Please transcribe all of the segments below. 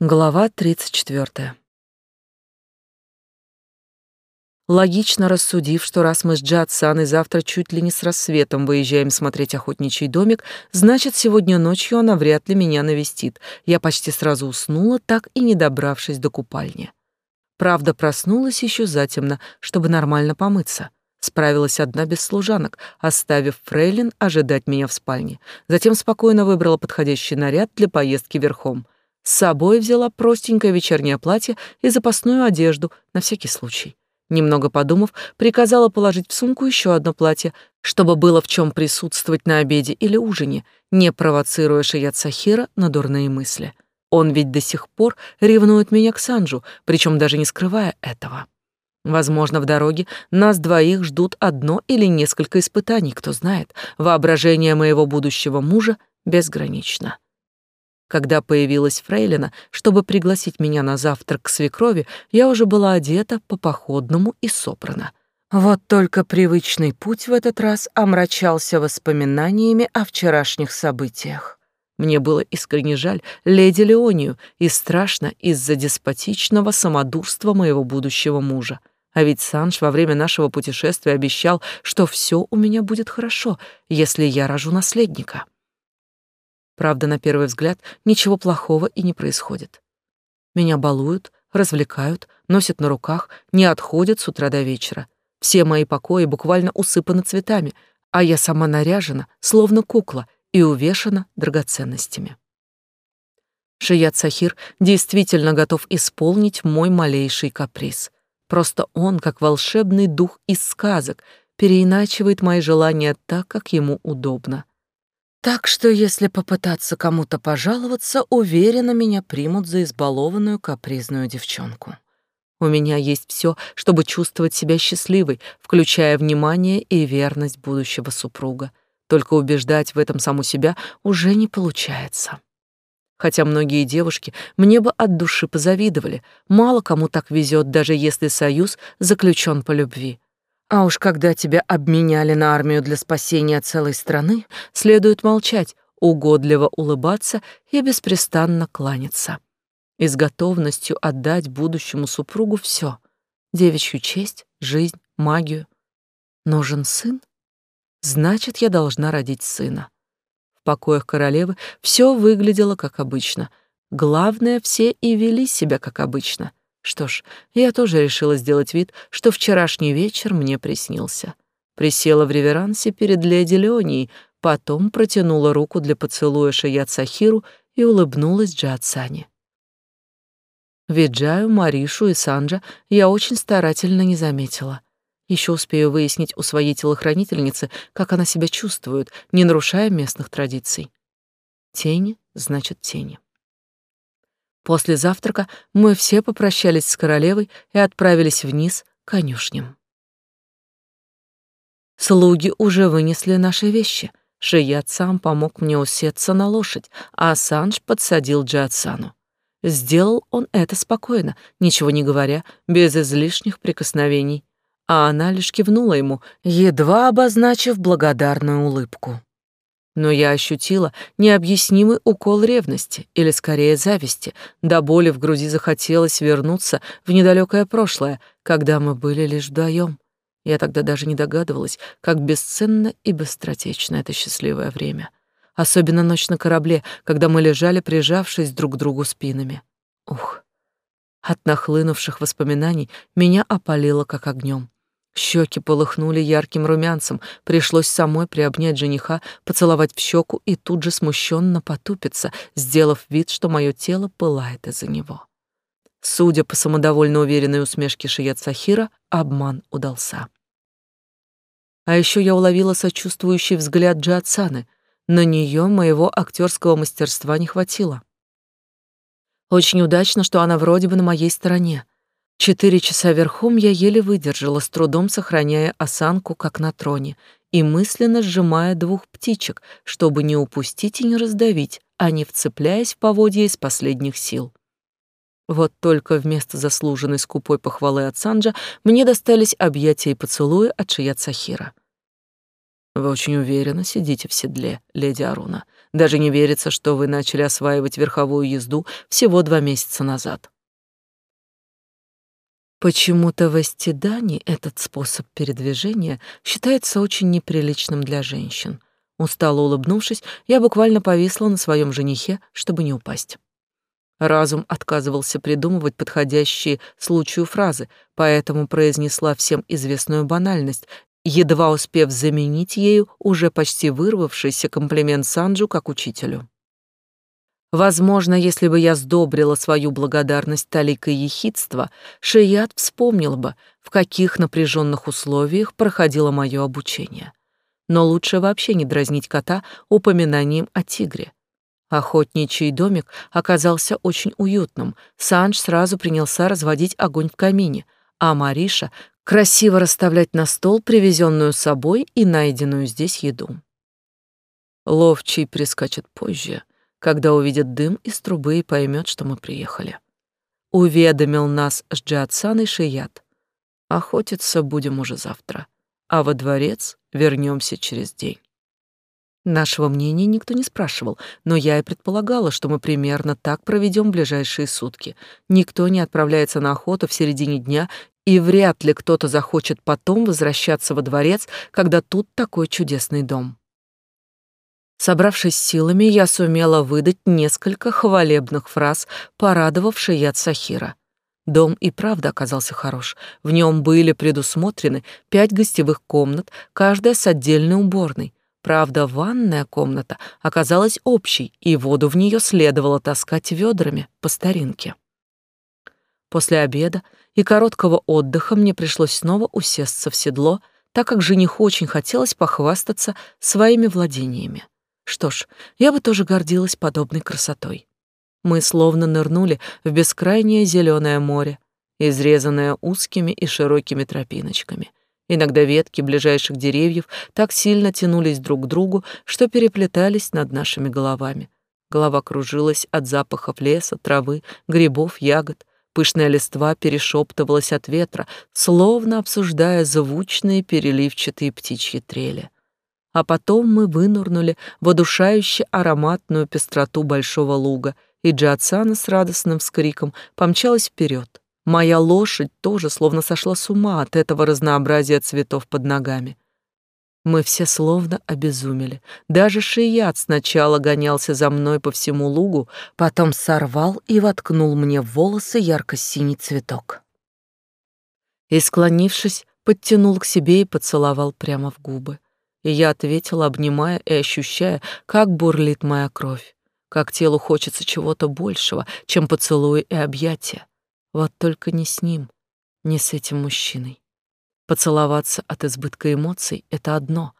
Глава 34. Логично рассудив, что раз мы с Джад Саной завтра чуть ли не с рассветом выезжаем смотреть охотничий домик, значит, сегодня ночью она вряд ли меня навестит. Я почти сразу уснула, так и не добравшись до купальни. Правда, проснулась еще затемно, чтобы нормально помыться. Справилась одна без служанок, оставив Фрейлин ожидать меня в спальне. Затем спокойно выбрала подходящий наряд для поездки верхом — с собой взяла простенькое вечернее платье и запасную одежду на всякий случай. Немного подумав, приказала положить в сумку еще одно платье, чтобы было в чем присутствовать на обеде или ужине, не провоцируя Шият Сахира на дурные мысли. Он ведь до сих пор ревнует меня к Санджу, причем даже не скрывая этого. Возможно, в дороге нас двоих ждут одно или несколько испытаний, кто знает. Воображение моего будущего мужа безгранично. Когда появилась Фрейлина, чтобы пригласить меня на завтрак к свекрови, я уже была одета по-походному и собрана. Вот только привычный путь в этот раз омрачался воспоминаниями о вчерашних событиях. Мне было искренне жаль леди Леонию и страшно из-за деспотичного самодурства моего будущего мужа. А ведь Санж во время нашего путешествия обещал, что все у меня будет хорошо, если я рожу наследника. Правда, на первый взгляд ничего плохого и не происходит. Меня балуют, развлекают, носят на руках, не отходят с утра до вечера. Все мои покои буквально усыпаны цветами, а я сама наряжена, словно кукла, и увешана драгоценностями. Шият Сахир действительно готов исполнить мой малейший каприз. Просто он, как волшебный дух из сказок, переиначивает мои желания так, как ему удобно. Так что, если попытаться кому-то пожаловаться, уверенно меня примут за избалованную капризную девчонку. У меня есть все, чтобы чувствовать себя счастливой, включая внимание и верность будущего супруга. Только убеждать в этом саму себя уже не получается. Хотя многие девушки мне бы от души позавидовали. Мало кому так везет, даже если союз заключен по любви. А уж когда тебя обменяли на армию для спасения целой страны, следует молчать, угодливо улыбаться и беспрестанно кланяться. И с готовностью отдать будущему супругу все — девичью честь, жизнь, магию. Нужен сын? Значит, я должна родить сына. В покоях королевы все выглядело как обычно. Главное, все и вели себя как обычно. Что ж, я тоже решила сделать вид, что вчерашний вечер мне приснился. Присела в реверансе перед леди Леонией, потом протянула руку для поцелуя Шаят Сахиру и улыбнулась Джатсане. Виджаю, Маришу и Санджа я очень старательно не заметила. Еще успею выяснить у своей телохранительницы, как она себя чувствует, не нарушая местных традиций. Тени значит тени. После завтрака мы все попрощались с королевой и отправились вниз к конюшням. Слуги уже вынесли наши вещи. Шият сам помог мне усеться на лошадь, а Санж подсадил Джиатсану. Сделал он это спокойно, ничего не говоря, без излишних прикосновений, а она лишь кивнула ему, едва обозначив благодарную улыбку но я ощутила необъяснимый укол ревности, или скорее зависти, до боли в груди захотелось вернуться в недалекое прошлое, когда мы были лишь вдвоем. Я тогда даже не догадывалась, как бесценно и быстротечно это счастливое время. Особенно ночь на корабле, когда мы лежали, прижавшись друг к другу спинами. Ух! От нахлынувших воспоминаний меня опалило как огнем. Щеки полыхнули ярким румянцем, пришлось самой приобнять жениха, поцеловать в щеку и тут же смущенно потупиться, сделав вид, что мое тело пылает из-за него. Судя по самодовольно уверенной усмешке Шият Сахира, обман удался. А еще я уловила сочувствующий взгляд Джиатсаны. На нее моего актерского мастерства не хватило. Очень удачно, что она вроде бы на моей стороне. Четыре часа верхом я еле выдержала, с трудом сохраняя осанку, как на троне, и мысленно сжимая двух птичек, чтобы не упустить и не раздавить, а не вцепляясь в поводья из последних сил. Вот только вместо заслуженной скупой похвалы от Санджа мне достались объятия и поцелуи от Шият Сахира. «Вы очень уверенно сидите в седле, леди Аруна. Даже не верится, что вы начали осваивать верховую езду всего два месяца назад. Почему-то в Эстидане этот способ передвижения считается очень неприличным для женщин. Устало улыбнувшись, я буквально повисла на своем женихе, чтобы не упасть. Разум отказывался придумывать подходящие случаю фразы, поэтому произнесла всем известную банальность, едва успев заменить ею уже почти вырвавшийся комплимент Санджу как учителю. Возможно, если бы я сдобрила свою благодарность таликой ехидства, Шият вспомнил бы, в каких напряженных условиях проходило мое обучение. Но лучше вообще не дразнить кота упоминанием о тигре. Охотничий домик оказался очень уютным. Санж сразу принялся разводить огонь в камине, а Мариша красиво расставлять на стол привезенную собой и найденную здесь еду. Ловчий прискачет позже, когда увидит дым из трубы и поймет, что мы приехали. Уведомил нас с и Шият. Охотиться будем уже завтра, а во дворец вернемся через день. Нашего мнения никто не спрашивал, но я и предполагала, что мы примерно так проведем ближайшие сутки. Никто не отправляется на охоту в середине дня, и вряд ли кто-то захочет потом возвращаться во дворец, когда тут такой чудесный дом. Собравшись силами, я сумела выдать несколько хвалебных фраз, порадовавшие яд Сахира. Дом и правда оказался хорош. В нем были предусмотрены пять гостевых комнат, каждая с отдельной уборной. Правда, ванная комната оказалась общей, и воду в нее следовало таскать ведрами по старинке. После обеда и короткого отдыха мне пришлось снова усесться в седло, так как жениху очень хотелось похвастаться своими владениями. Что ж, я бы тоже гордилась подобной красотой. Мы словно нырнули в бескрайнее зеленое море, изрезанное узкими и широкими тропиночками. Иногда ветки ближайших деревьев так сильно тянулись друг к другу, что переплетались над нашими головами. Голова кружилась от запахов леса, травы, грибов, ягод. Пышная листва перешептывалась от ветра, словно обсуждая звучные переливчатые птичьи трели. А потом мы вынурнули в одушающе ароматную пестроту большого луга, и Джиатсана с радостным вскриком помчалась вперед. Моя лошадь тоже словно сошла с ума от этого разнообразия цветов под ногами. Мы все словно обезумели. Даже Шият сначала гонялся за мной по всему лугу, потом сорвал и воткнул мне в волосы ярко-синий цветок. И, склонившись, подтянул к себе и поцеловал прямо в губы. И я ответила, обнимая и ощущая, как бурлит моя кровь, как телу хочется чего-то большего, чем поцелуи и объятия. Вот только не с ним, не с этим мужчиной. Поцеловаться от избытка эмоций — это одно,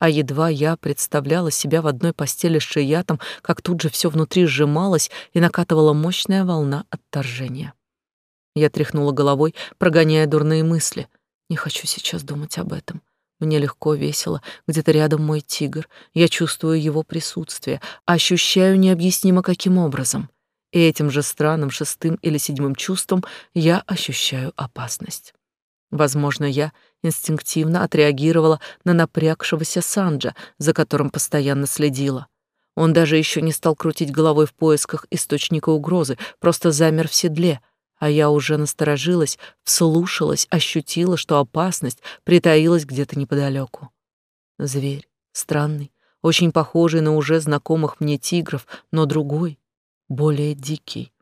а едва я представляла себя в одной постели с шиятом, как тут же все внутри сжималось и накатывала мощная волна отторжения. Я тряхнула головой, прогоняя дурные мысли. Не хочу сейчас думать об этом. Мне легко, весело, где-то рядом мой тигр. Я чувствую его присутствие, ощущаю необъяснимо каким образом. И этим же странным шестым или седьмым чувством я ощущаю опасность. Возможно, я инстинктивно отреагировала на напрягшегося Санджа, за которым постоянно следила. Он даже еще не стал крутить головой в поисках источника угрозы, просто замер в седле, а я уже насторожилась, вслушалась, ощутила, что опасность притаилась где-то неподалеку. Зверь, странный, очень похожий на уже знакомых мне тигров, но другой, более дикий.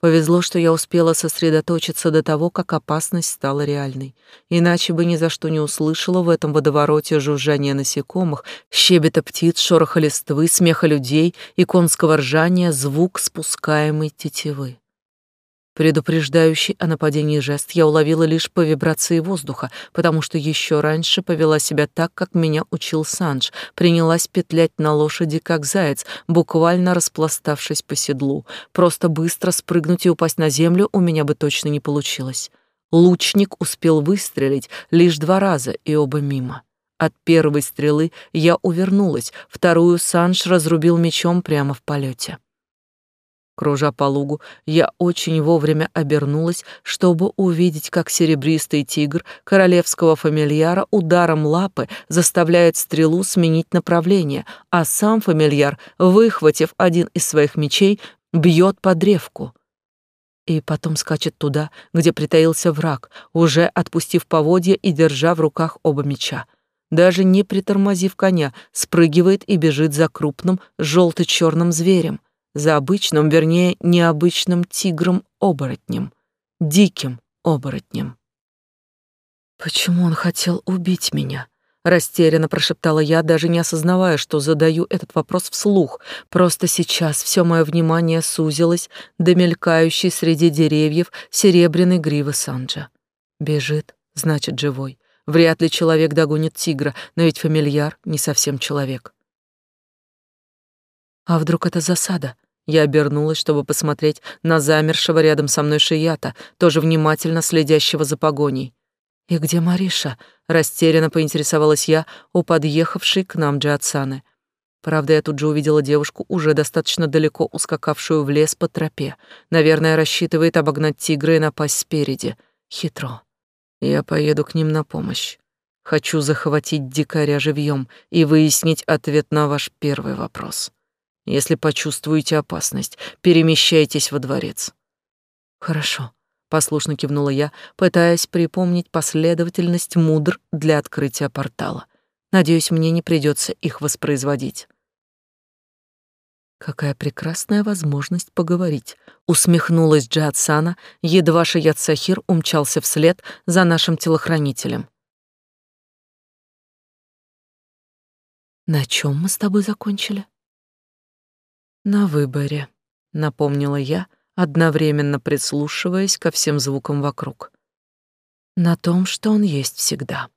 Повезло, что я успела сосредоточиться до того, как опасность стала реальной. Иначе бы ни за что не услышала в этом водовороте жужжания насекомых, щебета птиц, шороха листвы, смеха людей и конского ржания звук спускаемой тетивы. Предупреждающий о нападении жест я уловила лишь по вибрации воздуха, потому что еще раньше повела себя так, как меня учил Санж, принялась петлять на лошади, как заяц, буквально распластавшись по седлу. Просто быстро спрыгнуть и упасть на землю у меня бы точно не получилось. Лучник успел выстрелить лишь два раза, и оба мимо. От первой стрелы я увернулась, вторую Санж разрубил мечом прямо в полете. Кружа по лугу, я очень вовремя обернулась, чтобы увидеть, как серебристый тигр королевского фамильяра ударом лапы заставляет стрелу сменить направление, а сам фамильяр, выхватив один из своих мечей, бьет по древку. И потом скачет туда, где притаился враг, уже отпустив поводья и держа в руках оба меча. Даже не притормозив коня, спрыгивает и бежит за крупным желто-черным зверем — за обычным, вернее, необычным тигром-оборотнем, диким оборотнем. Почему он хотел убить меня? Растерянно прошептала я, даже не осознавая, что задаю этот вопрос вслух. Просто сейчас все мое внимание сузилось до мелькающей среди деревьев серебряной гривы Санджа. Бежит, значит, живой. Вряд ли человек догонит тигра, но ведь фамильяр не совсем человек. А вдруг это засада? Я обернулась, чтобы посмотреть на замершего рядом со мной Шията, тоже внимательно следящего за погоней. «И где Мариша?» — растерянно поинтересовалась я у подъехавшей к нам Джиатсаны. Правда, я тут же увидела девушку, уже достаточно далеко ускакавшую в лес по тропе. Наверное, рассчитывает обогнать тигра и напасть спереди. Хитро. Я поеду к ним на помощь. Хочу захватить дикаря живьем и выяснить ответ на ваш первый вопрос. Если почувствуете опасность, перемещайтесь во дворец. Хорошо, послушно кивнула я, пытаясь припомнить последовательность мудр для открытия портала. Надеюсь, мне не придется их воспроизводить. Какая прекрасная возможность поговорить, усмехнулась Джиатсана, едва Шият Сахир умчался вслед за нашим телохранителем. На чем мы с тобой закончили? На выборе, напомнила я, одновременно прислушиваясь ко всем звукам вокруг. На том, что он есть всегда.